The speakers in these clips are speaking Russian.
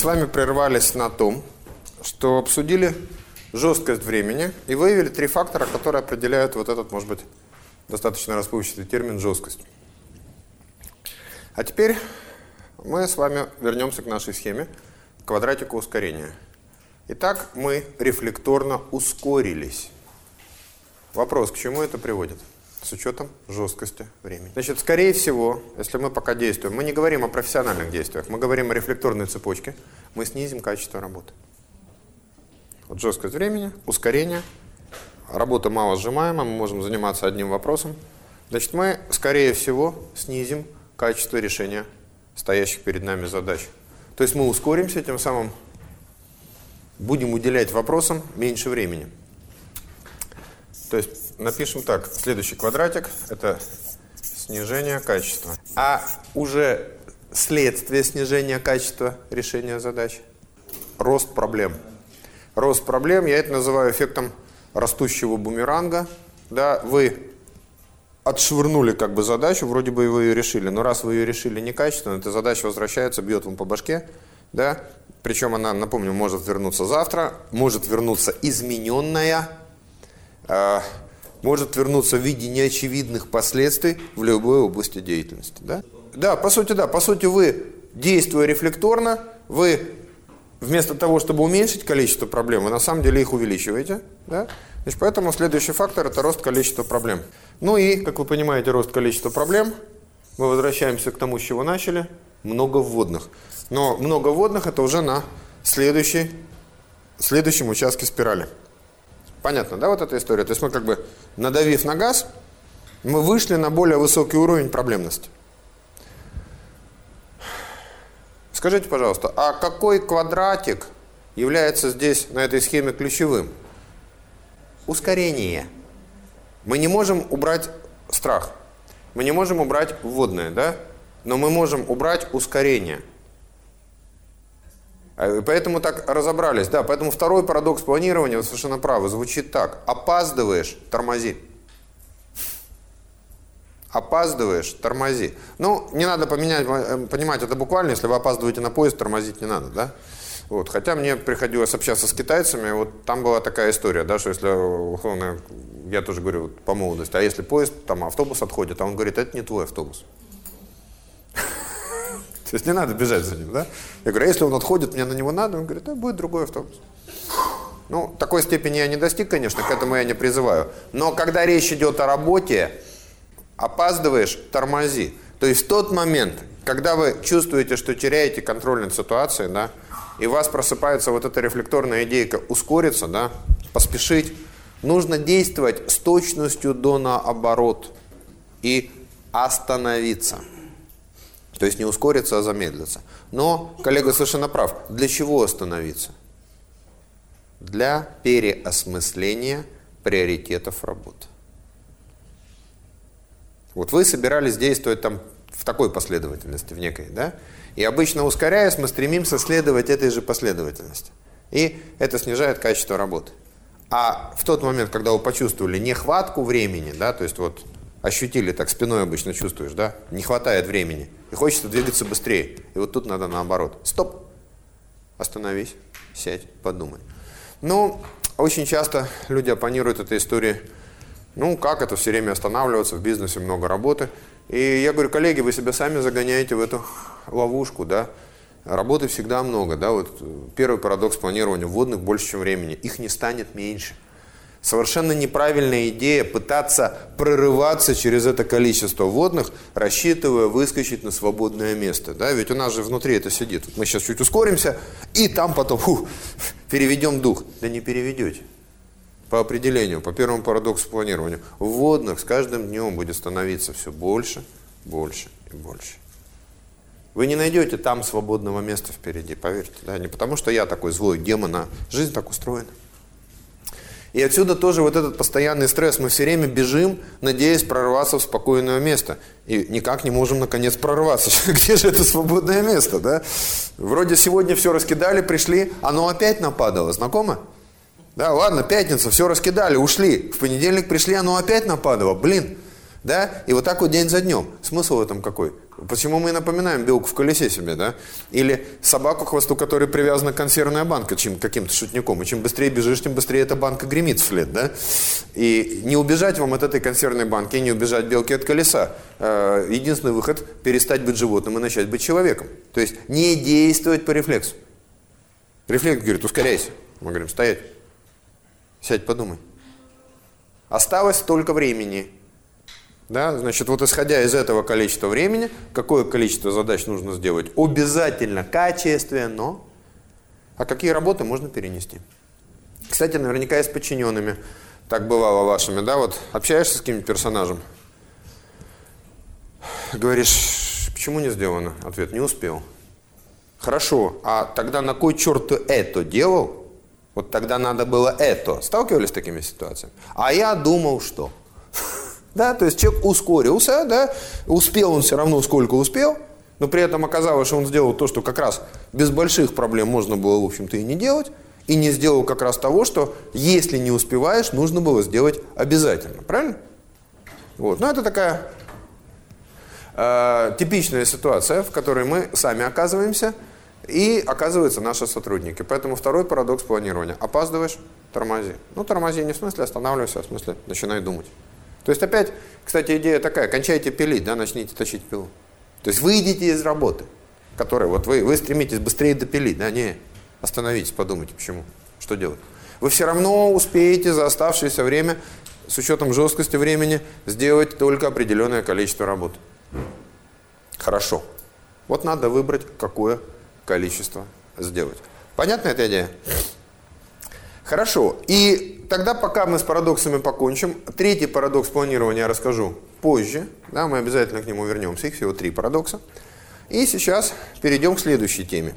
с вами прервались на том, что обсудили жесткость времени и выявили три фактора, которые определяют вот этот, может быть, достаточно расплывчатый термин «жесткость». А теперь мы с вами вернемся к нашей схеме, к квадратику ускорения. Итак, мы рефлекторно ускорились. Вопрос, к чему это приводит? С учетом жесткости времени. Значит, скорее всего, если мы пока действуем, мы не говорим о профессиональных действиях, мы говорим о рефлекторной цепочке, мы снизим качество работы. Вот жесткость времени, ускорение, работа мало сжимаема, мы можем заниматься одним вопросом. Значит, мы, скорее всего, снизим качество решения стоящих перед нами задач. То есть мы ускоримся, тем самым будем уделять вопросам меньше времени. То есть напишем так, следующий квадратик – это снижение качества. А уже следствие снижения качества решения задач – рост проблем. Рост проблем, я это называю эффектом растущего бумеранга. Да, вы отшвырнули как бы задачу, вроде бы вы ее решили, но раз вы ее решили некачественно, эта задача возвращается, бьет вам по башке, да, причем она, напомню, может вернуться завтра, может вернуться измененная, э, может вернуться в виде неочевидных последствий в любой области деятельности. Да? да, по сути, да, по сути вы, действуя рефлекторно, вы вместо того, чтобы уменьшить количество проблем, вы на самом деле их увеличиваете. Да? Значит, поэтому следующий фактор – это рост количества проблем. Ну и, как вы понимаете, рост количества проблем, мы возвращаемся к тому, с чего начали, много вводных. Но много водных это уже на следующей, следующем участке спирали. Понятно, да, вот эта история? То есть мы как бы, надавив на газ, мы вышли на более высокий уровень проблемности. Скажите, пожалуйста, а какой квадратик является здесь на этой схеме ключевым? Ускорение. Мы не можем убрать страх. Мы не можем убрать вводное, да? Но мы можем убрать ускорение. А, поэтому так разобрались. Да, поэтому второй парадокс планирования, вы совершенно правы, звучит так. Опаздываешь, тормози. Опаздываешь, тормози. Ну, не надо поменять, э, понимать это буквально, если вы опаздываете на поезд, тормозить не надо, да? Вот. Хотя мне приходилось общаться с китайцами, вот там была такая история, да, что если, условно, я тоже говорю вот, по молодости, а если поезд, там автобус отходит, а он говорит, это не твой автобус. То есть не надо бежать за ним, да? Я говорю, а если он отходит, мне на него надо? Он говорит, да, будет другой автобус. Ну, такой степени я не достиг, конечно, к этому я не призываю. Но когда речь идет о работе, опаздываешь, тормози. То есть в тот момент, когда вы чувствуете, что теряете контроль над ситуацией, да, и у вас просыпается вот эта рефлекторная идейка ускориться, да, поспешить, нужно действовать с точностью до наоборот и остановиться. То есть не ускориться, а замедлиться. Но коллега совершенно прав. Для чего остановиться? Для переосмысления приоритетов работы. Вот вы собирались действовать там в такой последовательности, в некой, да? И обычно ускоряясь, мы стремимся следовать этой же последовательности. И это снижает качество работы. А в тот момент, когда вы почувствовали нехватку времени, да, то есть вот ощутили, так спиной обычно чувствуешь, да, не хватает времени, и хочется двигаться быстрее. И вот тут надо наоборот. Стоп, остановись, сядь, подумай. Ну, очень часто люди оппонируют этой истории, ну, как это все время останавливаться, в бизнесе много работы. И я говорю, коллеги, вы себя сами загоняете в эту ловушку, да, работы всегда много, да, вот первый парадокс планирования, вводных больше, чем времени, их не станет меньше. Совершенно неправильная идея пытаться прорываться через это количество водных, рассчитывая выскочить на свободное место. Да? Ведь у нас же внутри это сидит. Вот мы сейчас чуть ускоримся, и там потом фу, переведем дух. Да не переведете. По определению, по первому парадоксу планирования, водных с каждым днем будет становиться все больше, больше и больше. Вы не найдете там свободного места впереди, поверьте. Да? Не потому, что я такой злой демон, а жизнь так устроена. И отсюда тоже вот этот постоянный стресс. Мы все время бежим, надеясь прорваться в спокойное место. И никак не можем, наконец, прорваться. Где же это свободное место, да? Вроде сегодня все раскидали, пришли, оно опять нападало. Знакомо? Да, ладно, пятница, все раскидали, ушли. В понедельник пришли, оно опять нападало. Блин, Да? И вот так вот день за днем. Смысл в этом какой? Почему мы напоминаем белку в колесе себе, да? Или собаку, хвосту которой привязана консервная банка чем каким-то шутником. И чем быстрее бежишь, тем быстрее эта банка гремит вслед, да? И не убежать вам от этой консервной банки, не убежать белки от колеса. Э, единственный выход – перестать быть животным и начать быть человеком. То есть не действовать по рефлексу. Рефлекс говорит, ускоряйся. Мы говорим, стоять. Сядь, подумай. Осталось столько времени. Да, значит, вот исходя из этого количества времени, какое количество задач нужно сделать? Обязательно качественно. А какие работы можно перенести? Кстати, наверняка и с подчиненными так бывало вашими, да, вот общаешься с каким-нибудь персонажем, говоришь, почему не сделано? Ответ, не успел. Хорошо, а тогда на кой черт ты это делал? Вот тогда надо было это. Сталкивались с такими ситуациями? А я думал, что... Да, то есть человек ускорился, да, успел он все равно сколько успел, но при этом оказалось, что он сделал то, что как раз без больших проблем можно было, в общем-то, и не делать, и не сделал как раз того, что если не успеваешь, нужно было сделать обязательно. Правильно? Вот. Ну, это такая э, типичная ситуация, в которой мы сами оказываемся, и оказываются наши сотрудники. Поэтому второй парадокс планирования. Опаздываешь, тормози. Ну, тормози не в смысле останавливайся, а в смысле начинай думать. То есть опять, кстати, идея такая, кончайте пилить, да, начните точить пилу. То есть выйдите из работы, которая, вот вы, вы стремитесь быстрее допилить, да, не, остановитесь, подумайте, почему, что делать. Вы все равно успеете за оставшееся время, с учетом жесткости времени, сделать только определенное количество работ. Хорошо. Вот надо выбрать, какое количество сделать. Понятна эта идея? Хорошо. И тогда, пока мы с парадоксами покончим, третий парадокс планирования я расскажу позже. Да, мы обязательно к нему вернемся. Их всего три парадокса. И сейчас перейдем к следующей теме.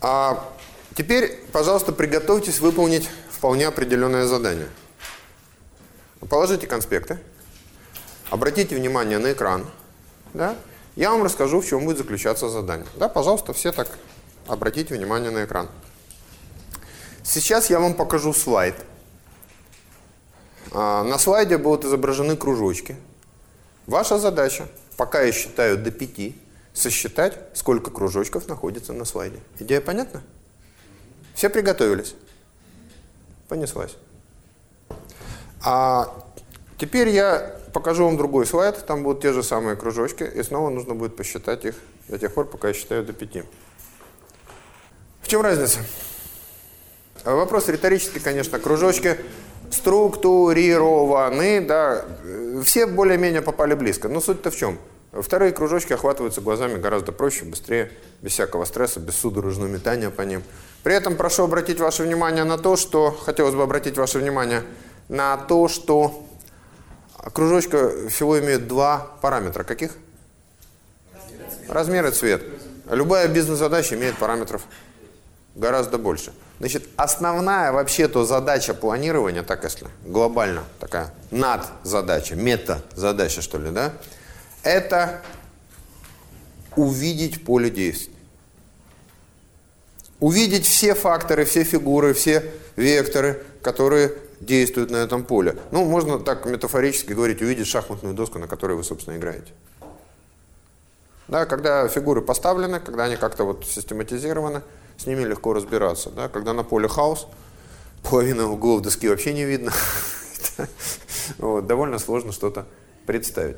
А теперь, пожалуйста, приготовьтесь выполнить вполне определенное задание. Положите конспекты. Обратите внимание на экран. Да? Я вам расскажу, в чем будет заключаться задание. Да, пожалуйста, все так обратите внимание на экран. Сейчас я вам покажу слайд. А, на слайде будут изображены кружочки. Ваша задача, пока я считаю до 5, сосчитать, сколько кружочков находится на слайде. Идея понятна? Все приготовились? Понеслась. А теперь я покажу вам другой слайд. Там будут те же самые кружочки. И снова нужно будет посчитать их до тех пор, пока я считаю до 5. В чем разница? Вопрос риторический, конечно. Кружочки структурированы, да, все более-менее попали близко. Но суть-то в чем? Вторые кружочки охватываются глазами гораздо проще, быстрее, без всякого стресса, без судорожного метания по ним. При этом прошу обратить ваше внимание на то, что, хотелось бы обратить ваше внимание на то, что кружочка всего имеет два параметра. Каких? Размер и цвет. Любая бизнес-задача имеет параметров гораздо больше. Значит, основная вообще-то задача планирования, так если глобально, такая надзадача, мета-задача, что ли, да, это увидеть поле действий. Увидеть все факторы, все фигуры, все векторы, которые действуют на этом поле. Ну, можно так метафорически говорить, увидеть шахматную доску, на которой вы, собственно, играете. Да, когда фигуры поставлены, когда они как-то вот систематизированы, с ними легко разбираться. Да? Когда на поле хаос, половина углов доски вообще не видно. довольно сложно что-то представить.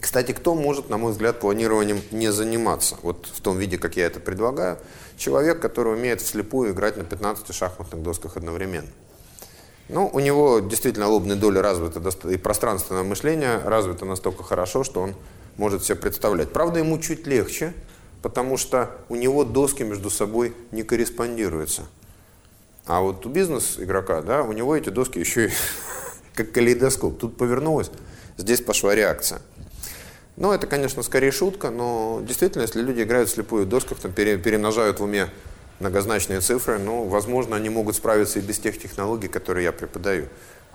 Кстати, кто может, на мой взгляд, планированием не заниматься? Вот в том виде, как я это предлагаю. Человек, который умеет вслепую играть на 15 шахматных досках одновременно. Ну, у него действительно лобная доля развита, и пространственное мышление развито настолько хорошо, что он может себе представлять. Правда, ему чуть легче, потому что у него доски между собой не корреспондируются. А вот у бизнес-игрока, да, у него эти доски еще и как калейдоскоп. Тут повернулось, здесь пошла реакция. Ну, это, конечно, скорее шутка, но действительно, если люди играют в слепую досках, там перемножают в уме многозначные цифры, ну, возможно, они могут справиться и без тех технологий, которые я преподаю.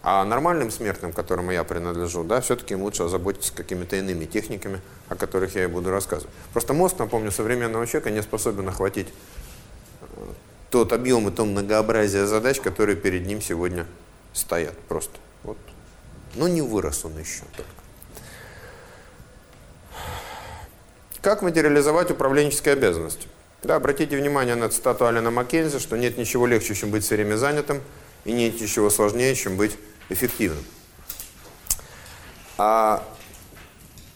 А нормальным смертным, которому я принадлежу, да, все-таки лучше озаботиться какими-то иными техниками, о которых я и буду рассказывать. Просто мозг, напомню, современного человека не способен охватить э, тот объем и то многообразие задач, которые перед ним сегодня стоят. Просто. Вот но не вырос он еще только. Как материализовать управленческие обязанности? Да, обратите внимание на цитату Алина Маккензи, что нет ничего легче, чем быть все время занятым, и нет ничего сложнее, чем быть эффективным. А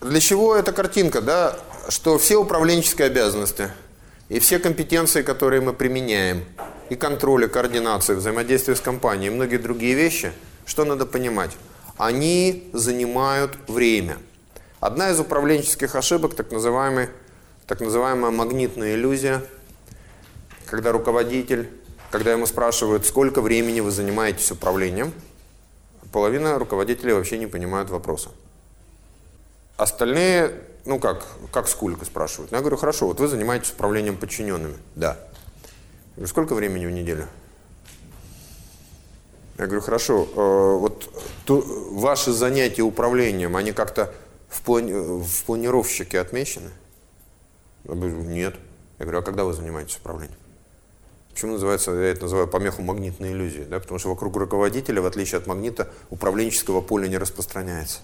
для чего эта картинка? Да, что все управленческие обязанности и все компетенции, которые мы применяем, и контроль, и координация, взаимодействие с компанией, и многие другие вещи, что надо понимать? Они занимают время – Одна из управленческих ошибок, так, называемый, так называемая магнитная иллюзия, когда руководитель, когда ему спрашивают, сколько времени вы занимаетесь управлением, половина руководителей вообще не понимают вопроса. Остальные, ну как, как сколько спрашивают. Я говорю, хорошо, вот вы занимаетесь управлением подчиненными. Да. Я говорю, сколько времени в неделю? Я говорю, хорошо, э, вот ту, ваши занятия управлением, они как-то в, плани в планировщике отмечены? Я говорю, нет. Я говорю, а когда вы занимаетесь управлением? Почему называется, я это называю помеху магнитной иллюзии? Да? Потому что вокруг руководителя, в отличие от магнита, управленческого поля не распространяется.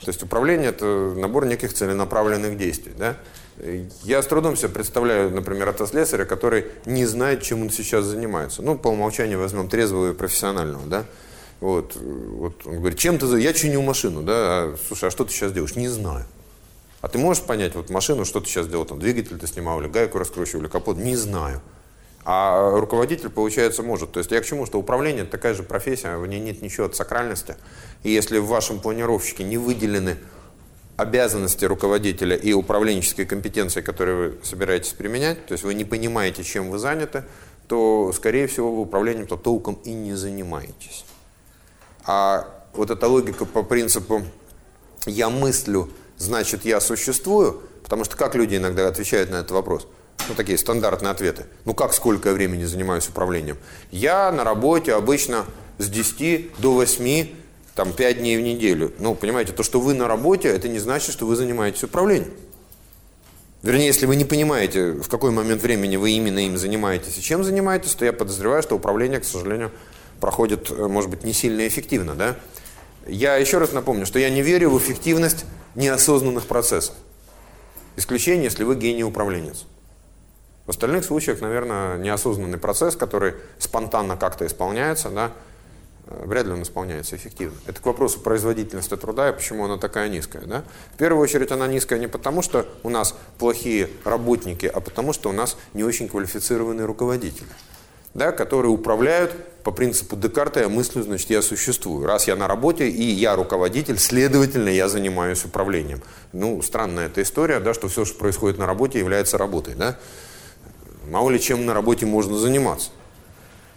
То есть управление – это набор неких целенаправленных действий. Да? Я с трудом себе представляю, например, автослесаря, который не знает, чем он сейчас занимается. Ну, по умолчанию возьмем трезвого и профессионального. Да? Вот, вот он говорит, чем ты... Я чиню машину, да? А, слушай, а что ты сейчас делаешь? Не знаю. А ты можешь понять, вот машину, что ты сейчас делал, там, двигатель ты снимал, или гайку раскручивал, или капот? Не знаю. А руководитель, получается, может. То есть я к чему, что управление – такая же профессия, в ней нет ничего от сакральности. И если в вашем планировщике не выделены обязанности руководителя и управленческие компетенции, которые вы собираетесь применять, то есть вы не понимаете, чем вы заняты, то, скорее всего, вы управлением-то толком и не занимаетесь. А вот эта логика по принципу «я мыслю, значит я существую», потому что как люди иногда отвечают на этот вопрос? Ну, такие стандартные ответы. Ну, как сколько времени занимаюсь управлением? Я на работе обычно с 10 до 8, там, 5 дней в неделю. Ну, понимаете, то, что вы на работе, это не значит, что вы занимаетесь управлением. Вернее, если вы не понимаете, в какой момент времени вы именно им занимаетесь и чем занимаетесь, то я подозреваю, что управление, к сожалению, проходит, э, может быть, не сильно эффективно. Да? Я еще раз напомню, что я не верю в эффективность неосознанных процессов. Исключение, если вы гений-управленец. В остальных случаях, наверное, неосознанный процесс, который спонтанно как-то исполняется, да, э, вряд ли он исполняется эффективно. Это к вопросу производительности труда и почему она такая низкая. Да? В первую очередь она низкая не потому, что у нас плохие работники, а потому, что у нас не очень квалифицированные руководители да, которые управляют по принципу Декарта «я мыслю, значит, я существую». Раз я на работе и я руководитель, следовательно, я занимаюсь управлением. Ну, странная эта история, да, что все, что происходит на работе, является работой. Да? Мало ли чем на работе можно заниматься.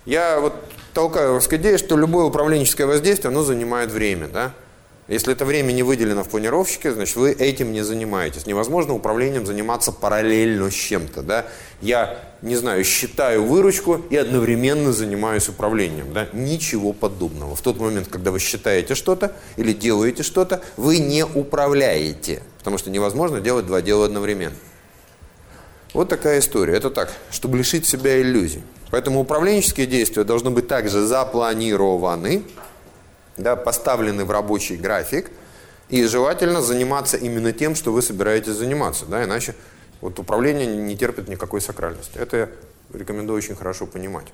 Я вот толкаю вас к идее, что любое управленческое воздействие, оно занимает время. Да? Если это время не выделено в планировщике, значит, вы этим не занимаетесь. Невозможно управлением заниматься параллельно с чем-то. Да? Я, не знаю, считаю выручку и одновременно занимаюсь управлением. Да? Ничего подобного. В тот момент, когда вы считаете что-то или делаете что-то, вы не управляете. Потому что невозможно делать два дела одновременно. Вот такая история. Это так, чтобы лишить себя иллюзий. Поэтому управленческие действия должны быть также запланированы, да, поставлены в рабочий график, и желательно заниматься именно тем, что вы собираетесь заниматься, да, иначе вот управление не терпит никакой сакральности. Это я рекомендую очень хорошо понимать.